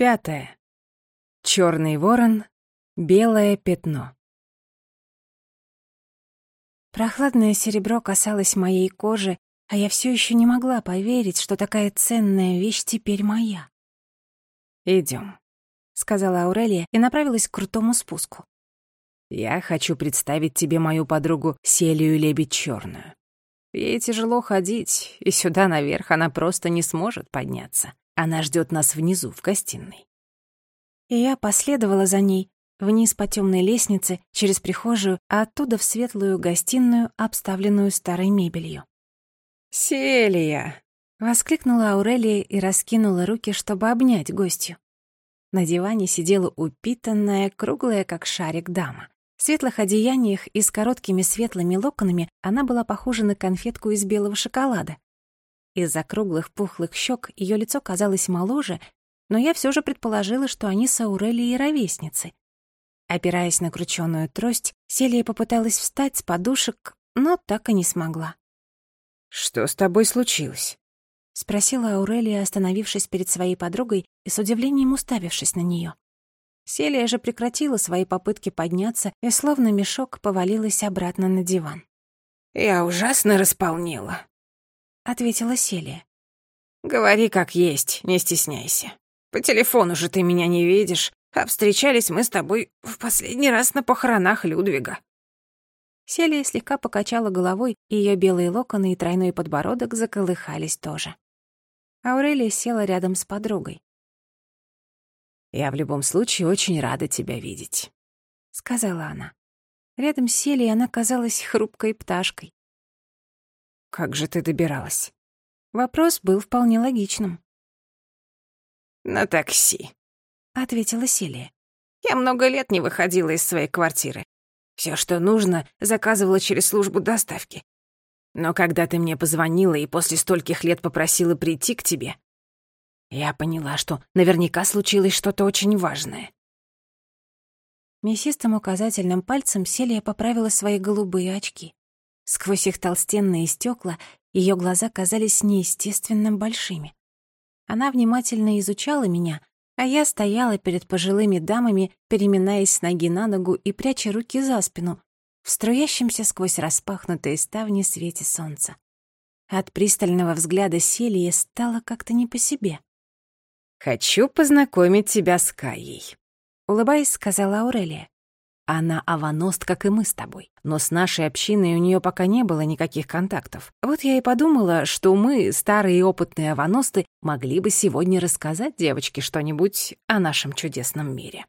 Пятое. Черный ворон, белое пятно. Прохладное серебро касалось моей кожи, а я все еще не могла поверить, что такая ценная вещь теперь моя. Идем, сказала Аурелия и направилась к крутому спуску. «Я хочу представить тебе мою подругу Селию Лебедь Черную. Ей тяжело ходить, и сюда наверх она просто не сможет подняться. Она ждет нас внизу, в гостиной. И я последовала за ней, вниз по темной лестнице, через прихожую, а оттуда в светлую гостиную, обставленную старой мебелью. «Селия!» — воскликнула Аурелия и раскинула руки, чтобы обнять гостью. На диване сидела упитанная, круглая, как шарик, дама. В светлых одеяниях и с короткими светлыми локонами она была похожа на конфетку из белого шоколада. Из-за круглых пухлых щек ее лицо казалось моложе, но я все же предположила, что они с Аурелией ровесницы. Опираясь на крученную трость, Селия попыталась встать с подушек, но так и не смогла. «Что с тобой случилось?» — спросила Аурелия, остановившись перед своей подругой и с удивлением уставившись на нее. Селия же прекратила свои попытки подняться и словно мешок повалилась обратно на диван. «Я ужасно располнела», — ответила Селия. «Говори как есть, не стесняйся. По телефону же ты меня не видишь, а встречались мы с тобой в последний раз на похоронах Людвига». Селия слегка покачала головой, и её белые локоны и тройной подбородок заколыхались тоже. Аурелия села рядом с подругой. «Я в любом случае очень рада тебя видеть», — сказала она. Рядом с Селией она казалась хрупкой пташкой. Как же ты добиралась? Вопрос был вполне логичным. «На такси», — ответила Селия. «Я много лет не выходила из своей квартиры. Все, что нужно, заказывала через службу доставки. Но когда ты мне позвонила и после стольких лет попросила прийти к тебе, я поняла, что наверняка случилось что-то очень важное». Мясистым указательным пальцем Селия поправила свои голубые очки. Сквозь их толстенные стекла ее глаза казались неестественно большими. Она внимательно изучала меня, а я стояла перед пожилыми дамами, переминаясь с ноги на ногу и пряча руки за спину, в струящемся сквозь распахнутые ставни свете солнца. От пристального взгляда Селии стало как-то не по себе. «Хочу познакомить тебя с Каей», — улыбаясь, сказала Аурелия. Она аваност, как и мы с тобой. Но с нашей общиной у нее пока не было никаких контактов. Вот я и подумала, что мы, старые и опытные аваносты, могли бы сегодня рассказать девочке что-нибудь о нашем чудесном мире.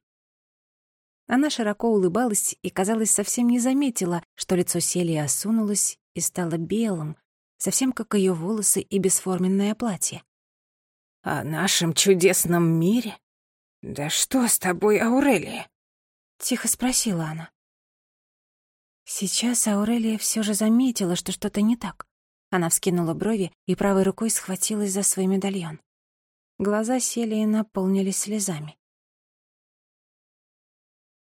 Она широко улыбалась и, казалось, совсем не заметила, что лицо Селии осунулось и стало белым, совсем как ее волосы и бесформенное платье. «О нашем чудесном мире? Да что с тобой, Аурелия?» Тихо спросила она. Сейчас Аурелия все же заметила, что что-то не так. Она вскинула брови и правой рукой схватилась за свой медальон. Глаза Селии наполнились слезами.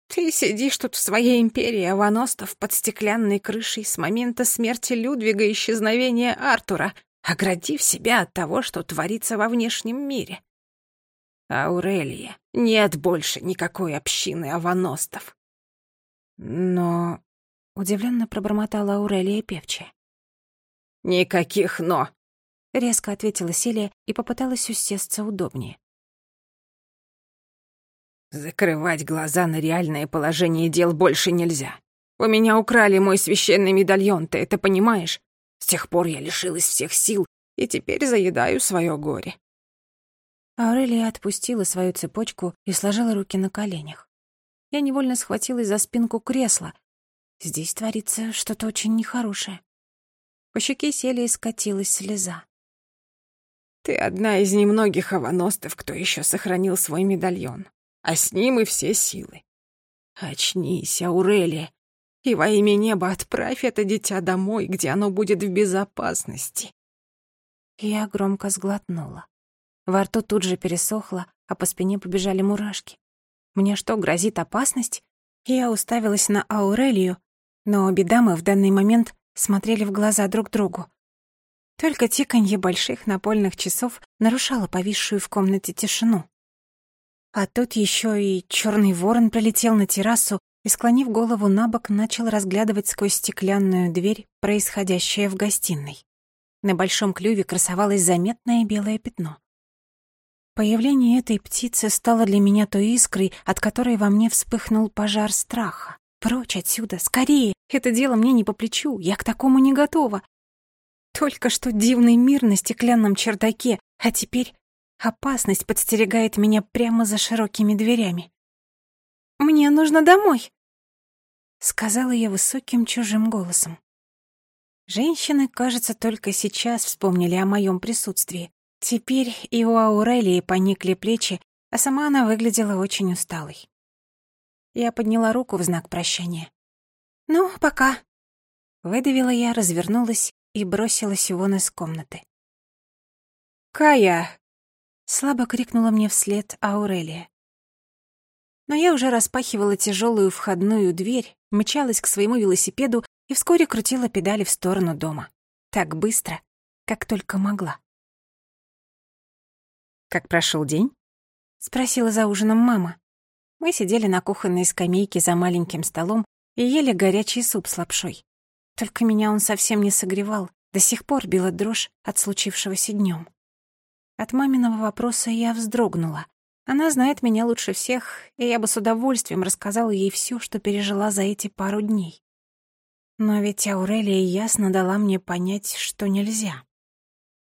«Ты сидишь тут в своей империи аваностов под стеклянной крышей с момента смерти Людвига и исчезновения Артура, оградив себя от того, что творится во внешнем мире. Аурелия, нет больше никакой общины аваностов. Но... Удивленно пробормотала Аурелия певчая. «Никаких «но», — резко ответила Селия и попыталась усесться удобнее. «Закрывать глаза на реальное положение дел больше нельзя. У меня украли мой священный медальон, ты это понимаешь? С тех пор я лишилась всех сил и теперь заедаю свое горе. Аурелия отпустила свою цепочку и сложила руки на коленях. Я невольно схватилась за спинку кресла. Здесь творится что-то очень нехорошее. По щеке сели и скатилась слеза. «Ты одна из немногих аваностов, кто еще сохранил свой медальон, а с ним и все силы. Очнись, Аурелия, и во имя неба отправь это дитя домой, где оно будет в безопасности». Я громко сглотнула. Во рту тут же пересохло, а по спине побежали мурашки. Мне что, грозит опасность? Я уставилась на Аурелию, но обе дамы в данный момент смотрели в глаза друг другу. Только тиканье больших напольных часов нарушало повисшую в комнате тишину. А тут еще и черный ворон пролетел на террасу и, склонив голову на бок, начал разглядывать сквозь стеклянную дверь происходящее в гостиной. На большом клюве красовалось заметное белое пятно. Появление этой птицы стало для меня той искрой, от которой во мне вспыхнул пожар страха. Прочь отсюда, скорее! Это дело мне не по плечу, я к такому не готова. Только что дивный мир на стеклянном чердаке, а теперь опасность подстерегает меня прямо за широкими дверями. «Мне нужно домой», — сказала я высоким чужим голосом. Женщины, кажется, только сейчас вспомнили о моем присутствии. Теперь и у Аурелии поникли плечи, а сама она выглядела очень усталой. Я подняла руку в знак прощания. «Ну, пока», — выдавила я, развернулась и бросилась вон из комнаты. «Кая!» — слабо крикнула мне вслед Аурелия. Но я уже распахивала тяжелую входную дверь, мчалась к своему велосипеду и вскоре крутила педали в сторону дома. Так быстро, как только могла. «Как прошел день?» — спросила за ужином мама. Мы сидели на кухонной скамейке за маленьким столом и ели горячий суп с лапшой. Только меня он совсем не согревал, до сих пор била дрожь от случившегося днем. От маминого вопроса я вздрогнула. Она знает меня лучше всех, и я бы с удовольствием рассказала ей все, что пережила за эти пару дней. Но ведь Аурелия ясно дала мне понять, что нельзя.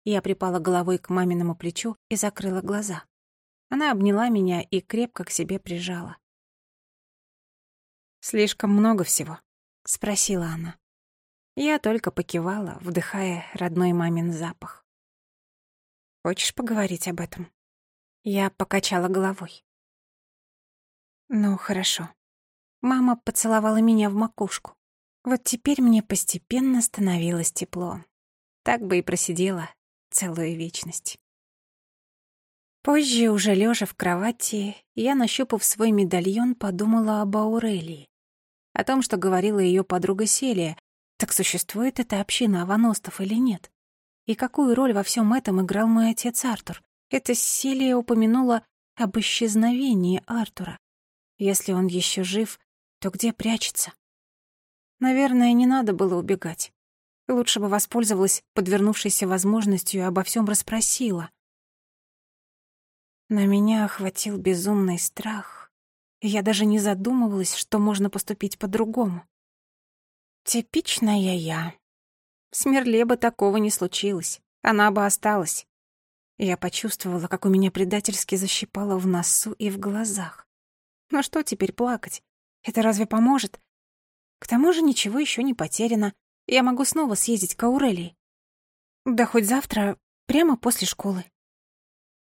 Я припала головой к маминому плечу и закрыла глаза. Она обняла меня и крепко к себе прижала. «Слишком много всего?» — спросила она. Я только покивала, вдыхая родной мамин запах. «Хочешь поговорить об этом?» Я покачала головой. «Ну, хорошо». Мама поцеловала меня в макушку. Вот теперь мне постепенно становилось тепло. Так бы и просидела целую вечность. Позже, уже лежа в кровати, я, нащупав свой медальон, подумала об Аурелии. О том, что говорила ее подруга Селия. Так существует эта община аваностов или нет? И какую роль во всем этом играл мой отец Артур? Эта Селия упомянула об исчезновении Артура. Если он еще жив, то где прячется? Наверное, не надо было убегать. Лучше бы воспользовалась подвернувшейся возможностью и обо всем расспросила. На меня охватил безумный страх, и я даже не задумывалась, что можно поступить по-другому. Типичная я. С бы такого не случилось, она бы осталась. Я почувствовала, как у меня предательски защипало в носу и в глазах. Ну что теперь плакать? Это разве поможет? К тому же ничего еще не потеряно. Я могу снова съездить к Аурелии. Да хоть завтра, прямо после школы.